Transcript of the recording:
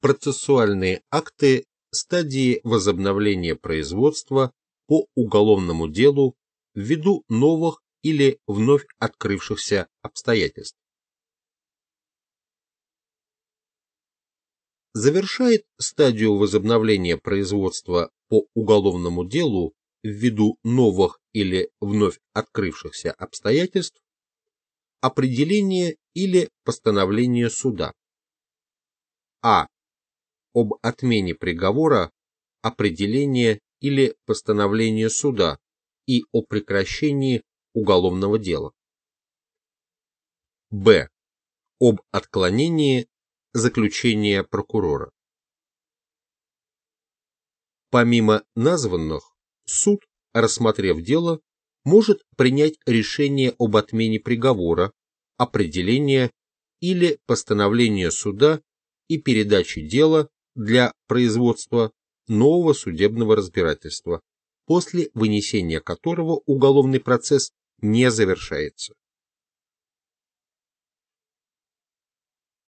процессуальные акты стадии возобновления производства по уголовному делу ввиду новых или вновь открывшихся обстоятельств. Завершает стадию возобновления производства по уголовному делу ввиду новых или вновь открывшихся обстоятельств определение или постановление суда. А. Об отмене приговора, определение или постановление суда и о прекращении уголовного дела. Б. Об отклонении заключения прокурора. Помимо названных, суд, рассмотрев дело, может принять решение об отмене приговора, определения или постановления суда и передаче дела для производства нового судебного разбирательства, после вынесения которого уголовный процесс не завершается.